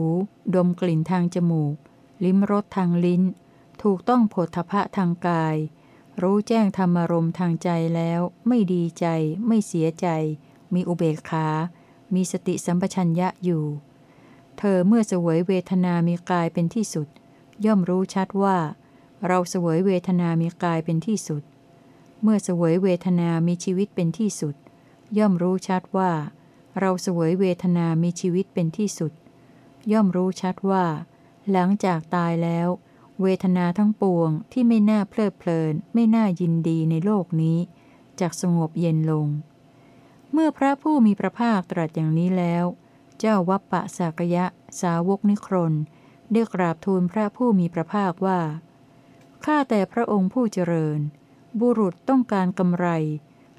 ดมกลิ่นทางจมูก ลิ้มรสทางลิ้น ถูกต้องผลทพะทางกาย รู้แจ้งธรรมารมทางใจแล้ว ไม่ดีใจ ไม่เสียใจ มีอุเบกขา มีสติสัมปชัญญะอยู่ เธอเมื่อเสวยเวทนามีกายเป็นที่สุด ย่อมรู้ชัดว่า เราเสวยเวทนามีกายเป็นที่สุด เมื่อเสวยเวทนามีชีวิตเป็นที่สุด ย่อมรู้ชัดว่า เราเสวยเวทนามีชีวิตเป็นที่สุด ย่อมรู้ชัดว่า หลังจากตายแล้ว เวทนาทั้งปวงที่ไม่น่าเพลิดเพลิน ไม่น่ายินดีในโลกนี้จากสงบเย็นลง เมื่อพระผู้มีพระภาคตรัสอย่างนี้แล้ว เจ้าวัปปะสากยะสาวกนิครนได้กราบทูลพระผู้มีพระภาคว่าข้าแต่พระองค์ผู้เจริญ บุรุษต้องการกำไร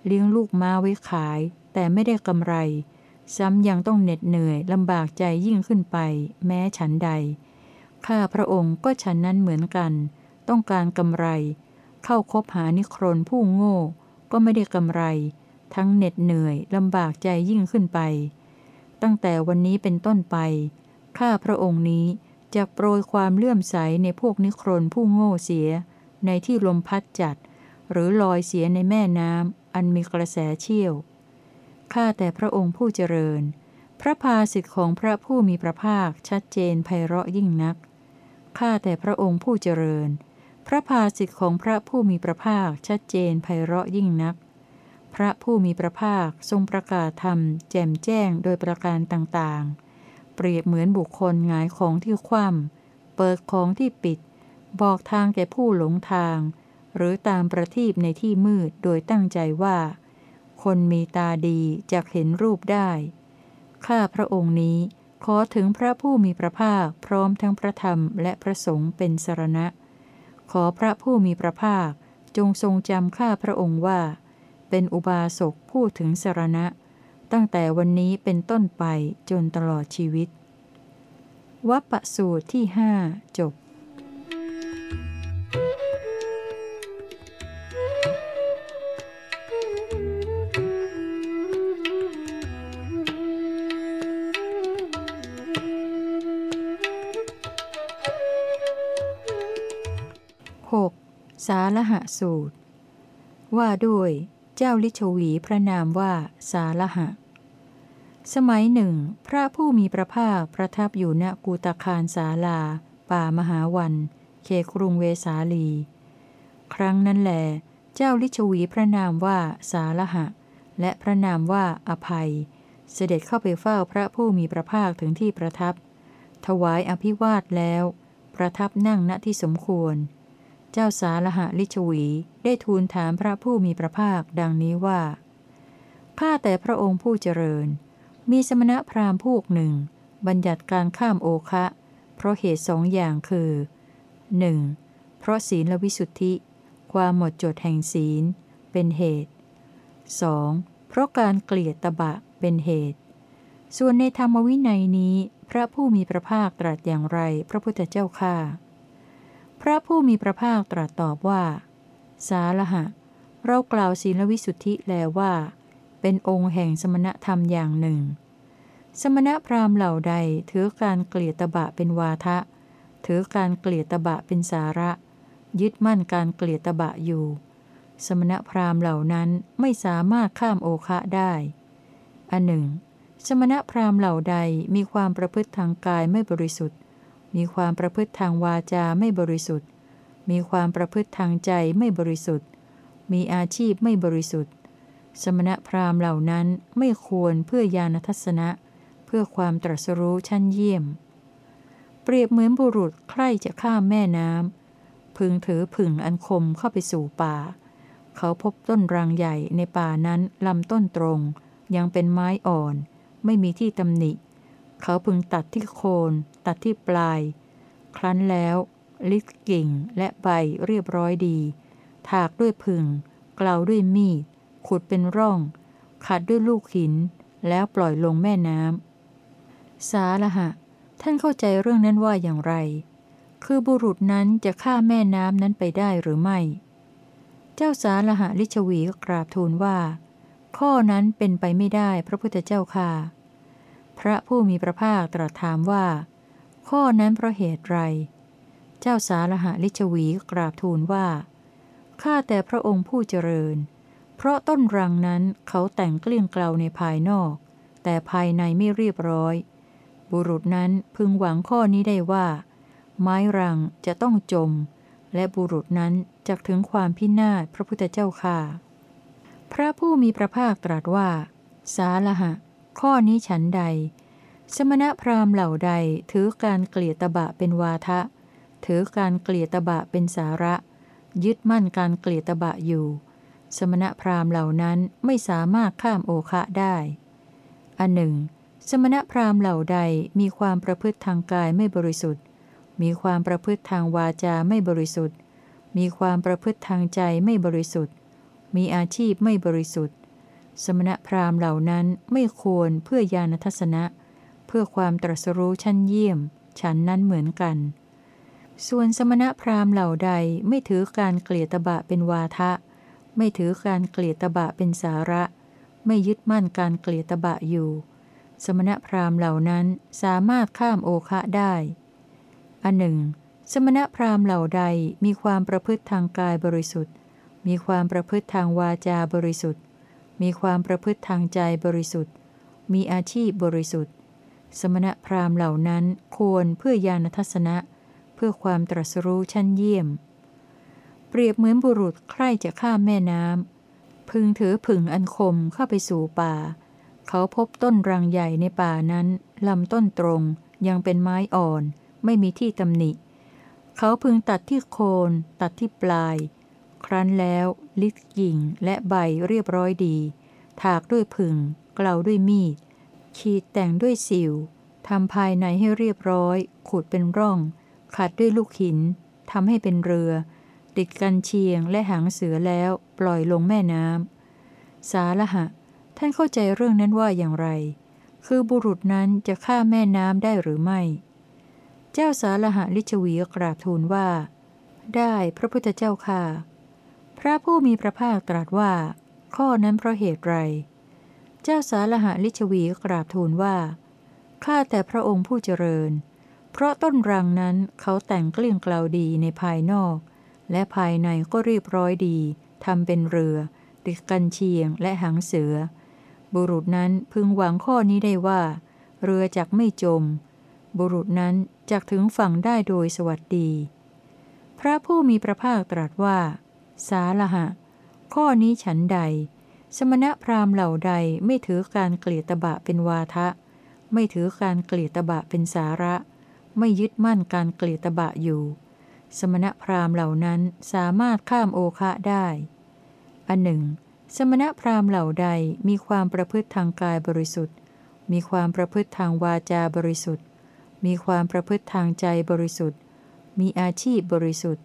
เลี้ยงลูกม้าไว้ขาย แต่ไม่ได้กำไร ซ้ำยังต้องเหน็ดเหนื่อยลำบากใจยิ่งขึ้นไป แม้ฉันใด ข้าพระองค์ก็ฉันนั้นเหมือนกัน ต้องการกำไร เข้าคบหานิครนผู้โง่ ก็ไม่ได้กำไร ทั้งเหน็ดเหนื่อยลำบากใจยิ่งขึ้นไป ตั้งแต่วันนี้เป็นต้นไป ข้าพระองค์นี้จะโปรยความเลื่อมใสในพวกนิครนผู้โง่เสีย ในที่ลมพัดจัด หรือลอยเสียในแม่น้ำ อันมีกระแสเชี่ยว ข้าแต่พระองค์ผู้เจริญ พระภาสิทธิ์ของพระผู้มีพระภาคชัดเจนไพเราะยิ่งนัก ข้าแต่พระองค์ผู้เจริญ พระภาสิทธิ์ของพระผู้มีพระภาคชัดเจนไพเราะยิ่งนัก พระผู้มีพระภาคทรงประกาศธรรม แจ่มแจ้งโดยประการต่างๆ เปรียบเหมือนบุคคลหงายของที่คว่ำเปิดของที่ปิด บอกทางแก่ผู้หลงทาง หรือตามประทีปในที่มืดโดยตั้งใจว่า คนมีตาดีจะเห็นรูปได้ ข้าพระองค์นี้ขอถึงพระผู้มีพระภาคพร้อมทั้งพระธรรมและพระสงฆ์เป็นสรณะ ขอพระผู้มีพระภาคจงทรงจำข้าพระองค์ว่า เป็นอุบาสกผู้ถึงสรณะ ตั้งแต่วันนี้เป็นต้นไปจนตลอดชีวิตวัปปสูตรที่หจบ สาระหะสูตร ว่าด้วย เจ้าลิชวีพระนามว่าสาระหะ สมัยหนึ่ง พระผู้มีพระภาคประทับอยู่ณกูตคารสาลา ป่ามหาวัน เขครุงเวสาลี ครั้งนั้นแหลเจ้าลิชวีพระนามว่าสาระหะ และพระนามว่าอภัย เสด็จเข้าไปเฝ้าพระผู้มีพระภาคถึงที่ประทับ ถวายอภิวาทแล้ว ประทับนั่งณที่สมควร เจ้าสาระหะลิชวีได้ทูลถามพระผู้มีพระภาคดังนี้ว่า ข้าแต่พระองค์ผู้เจริญ มีสมณพราหมณ์พวกหนึ่ง บัญญัติการข้ามโอคะ เพราะเหตุสองอย่างคือ 1. เพราะศีลวิสุทธิ ความหมดจดแห่งศีล เป็นเหตุ 2. เพราะการเกลียดตบะเป็นเหตุ ส่วนในธรรมวินัยนี้ พระผู้มีพระภาคตรัสอย่างไร พระพุทธเจ้าข้า พระผู้มีพระภาคตรัสตอบว่า สาละหะ เรากล่าวศีลวิสุทธิแล้วว่า เป็นองค์แห่งสมณธรรมอย่างหนึ่ง สมณพราหมณ์เหล่าใดถือการเกลียดตบะเป็นวาทะ ถือการเกลียดตบะเป็นสาระ ยึดมั่นการเกลียดตบะอยู่ สมณพราหมณ์เหล่านั้นไม่สามารถข้ามโอคะได้ อันหนึ่ง สมณพราหมณ์เหล่าใดมีความประพฤติทางกายไม่บริสุทธิ มีความประพฤติทางวาจาไม่บริสุทธิ์ มีความประพฤติทางใจไม่บริสุทธิ์ มีอาชีพไม่บริสุทธิ์ สมณพราหมณ์เหล่านั้นไม่ควรเพื่อญาณทัศนะ เพื่อความตรัสรู้ชั้นเยี่ยม เปรียบเหมือนบุรุษใคร่จะข้ามแม่น้ำพึงถือผึ่งอันคมเข้าไปสู่ป่า เขาพบต้นรังใหญ่ในป่านั้นลำต้นตรง ยังเป็นไม้อ่อน ไม่มีที่ตำหนิ เขาพึงตัดที่โคน ตัดที่ปลาย ครั้นแล้วลิดกิ่งและใบเรียบร้อยดี ถากด้วยผึ่งกลาวด้วยมีด ขุดเป็นร่อง ขัดด้วยลูกหิน แล้วปล่อยลงแม่น้ำ สาละหะ ท่านเข้าใจเรื่องนั้นว่าอย่างไร คือบุรุษนั้นจะข้าแม่น้ำนั้นไปได้หรือไม่ เจ้าสาละหะลิชวีก็กราบทูลว่า ข้อนั้นเป็นไปไม่ได้พระพุทธเจ้าค่ะ พระผู้มีพระภาคตรัสถามว่า ข้อนั้นเพราะเหตุไร เจ้าสาละหะลิชวีกราบทูลว่า ข้าแต่พระองค์ผู้เจริญ เพราะต้นรังนั้นเขาแต่งเกลี้ยงเกลาในภายนอก แต่ภายในไม่เรียบร้อย บุรุษนั้นพึงหวังข้อนี้ได้ว่า ไม้รังจะต้องจม และบุรุษนั้นจะถึงความพินาศพระพุทธเจ้าค่ะ พระผู้มีพระภาคตรัสว่า สาละหะ ข้อนี้ฉันใด สมณพราหมณ์เหล่าใดถือการเกลียดตบะเป็นวาทะ ถือการเกลียดตบะเป็นสาระ ยึดมั่นการเกลียดตบะอยู่ สมณพราหมณ์เหล่านั้นไม่สามารถข้ามโอคะได้ อันหนึ่ง สมณพราหมณ์เหล่าใดมีความประพฤติทางกายไม่บริสุทธิ์ มีความประพฤติทางวาจาไม่บริสุทธิ์ มีความประพฤติทางใจไม่บริสุทธิ์ มีอาชีพไม่บริสุทธิ์ สมณพราหมณ์เหล่านั้นไม่ควรเพื่อญาณทัศนะ เพื่อความตรัสรู้ชั้นเยี่ยม ฉันนั้นเหมือนกัน ส่วนสมณพราหมณ์เหล่าใดไม่ถือการเกลียดตบะเป็นวาทะ ไม่ถือการเกลียดตบะเป็นสาระ ไม่ยึดมั่นการเกลียดตบะอยู่ สมณพราหมณ์เหล่านั้นสามารถข้ามโอคะได้ อันหนึ่ง สมณพราหมณ์เหล่าใดมีความประพฤติทางกายบริสุทธิ์ มีความประพฤติทางวาจาบริสุทธิ์ มีความประพฤติทางใจบริสุทธิ์ มีอาชีพบริสุทธิ์ สมณพราหมณ์เหล่านั้นควรเพื่อญาณทัศนะ เพื่อความตรัสรู้ชั้นเยี่ยม เปรียบเหมือนบุรุษใคร่จะข้ามแม่น้ำ พึงถือผึ่งอันคมเข้าไปสู่ป่า เขาพบต้นรังใหญ่ในป่านั้นลำต้นตรงยังเป็นไม้อ่อน ไม่มีที่ตำหนิ เขาพึงตัดที่โคน ตัดที่ปลาย รั้นแล้ว ลิดกิ่งและใบเรียบร้อยดี ถากด้วยผึ่งเกลาด้วยมีด ขีดแต่งด้วยสิวทำภายในให้เรียบร้อย ขุดเป็นร่อง ขัดด้วยลูกหินทำให้เป็นเรือ ติดกันเชียงและหางเสือแล้ว ปล่อยลงแม่น้ำสาละหะ ท่านเข้าใจเรื่องนั้นว่าอย่างไร คือบุรุษนั้นจะข้าแม่น้ำได้หรือไม่ เจ้าสาละหะลิชวีกราบทูลว่า ได้พระพุทธเจ้าค่ะ พระผู้มีพระภาคตรัสว่า ข้อนั้นเพราะเหตุไร เจ้าสาละหะลิชวีกราบทูลว่า ข้าแต่พระองค์ผู้เจริญ เพราะต้นรังนั้นเขาแต่งเกลี้ยงเกลาดีในภายนอก และภายในก็เรียบร้อยดี ทำเป็นเรือ ติดกันเชียงและหางเสือ บุรุษนั้นพึงหวังข้อนี้ได้ว่า เรือจักไม่จม บุรุษนั้นจักถึงฝั่งได้โดยสวัสดี พระผู้มีพระภาคตรัสว่า สาละหะ ข้อนี้ฉันใด สมณพราหมณ์เหล่าใดไม่ถือการเกลียดตบะเป็นวาทะ ไม่ถือการเกลียดตบะเป็นสาระ ไม่ยึดมั่นการเกลียดตบะอยู่ สมณพราหมณ์เหล่านั้นสามารถข้ามโอคะได้ อันหนึ่ง สมณพราหมณ์เหล่าใดมีความประพฤติทางกายบริสุทธิ์ มีความประพฤติทางวาจาบริสุทธิ์ มีความประพฤติทางใจบริสุทธิ์ มีอาชีพบริสุทธิ์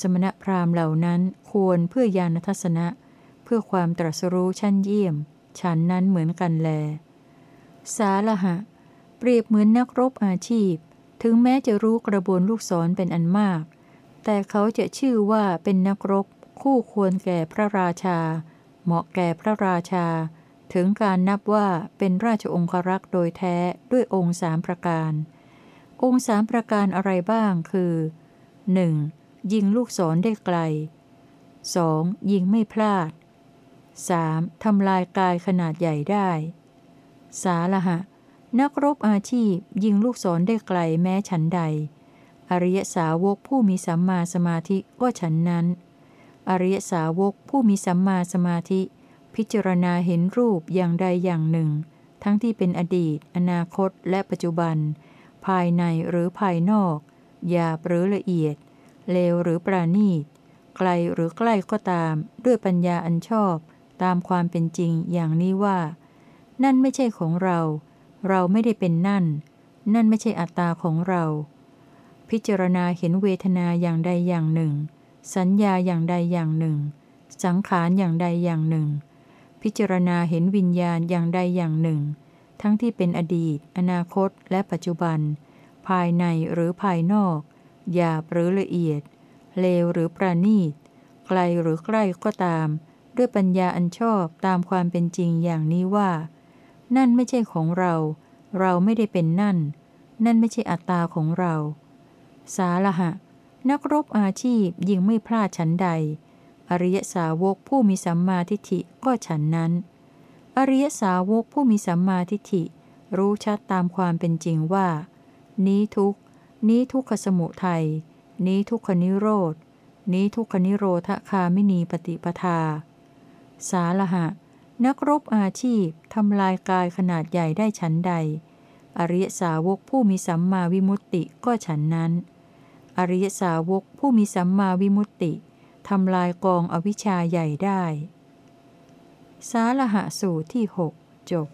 สมณพราหมณ์เหล่านั้นควรเพื่อญาณทัศนะ เพื่อความตรัสรู้ชั้นเยี่ยม ฉันนั้นเหมือนกันแล สาละหะ เปรียบเหมือนนักรบอาชีพ ถึงแม้จะรู้กระบวนลูกศรเป็นอันมาก แต่เขาจะชื่อว่าเป็นนักรบ คู่ควรแก่พระราชา เหมาะแก่พระราชา ถึงการนับว่าเป็นราชองครักษ์โดยแท้ด้วยองค์สามประการ องค์สามประการอะไรบ้างคือ 1. ยิงลูกศรได้ไกล 2. ยิงไม่พลาด 3. ทำลายกายขนาดใหญ่ได้ สาละหะ นักรบอาชีพยิงลูกศรได้ไกลแม้ฉันใด อริยสาวกผู้มีสัมมาสมาธิก็ฉันนั้น อริยสาวกผู้มีสัมมาสมาธิ พิจารณาเห็นรูปอย่างใดอย่างหนึ่ง ทั้งที่เป็นอดีต อนาคต และปัจจุบัน ภายในหรือภายนอก หยาบหรือละเอียด เลวหรือปราณีต ไกลหรือใกล้ก็ตาม ด้วยปัญญาอันชอบ ตามความเป็นจริงอย่างนี้ว่า นั่นไม่ใช่ของเรา เราไม่ได้เป็นนั่น นั่นไม่ใช่อัตตาของเรา พิจารณาเห็นเวทนาอย่างใดอย่างหนึ่ง สัญญาอย่างใดอย่างหนึ่ง สังขารอย่างใดอย่างหนึ่ง พิจารณาเห็นวิญญาณอย่างใดอย่างหนึ่ง ทั้งที่เป็นอดีต อนาคต และปัจจุบัน ภายในหรือภายนอก หยาบหรือละเอียด เลวหรือประณีต ไกลหรือใกล้ก็ตาม ด้วยปัญญาอันชอบตามความเป็นจริงอย่างนี้ว่า นั่นไม่ใช่ของเรา เราไม่ได้เป็นนั่น นั่นไม่ใช่อัตตาของเรา สาละหะ นักรบอาชีพยิงไม่พลาดฉันใด อริยสาวกผู้มีสัมมาทิฏฐิก็ฉันนั้น อริยสาวกผู้มีสัมมาทิฏฐิรู้ชัดตามความเป็นจริงว่า นี้ทุก นี้ทุกขสมุทัย นี้ทุกขนิโรธ นี้ทุกขนิโรธคามินีปฏิปทา สาละหะ นักรบอาชีพทำลายกายขนาดใหญ่ได้ฉันใด อริยสาวกผู้มีสัมมาวิมุตติก็ฉันนั้น อริยสาวกผู้มีสัมมาวิมุตติทำลายกองอวิชชาใหญ่ได้ สาละหะสูตรที่หกจบ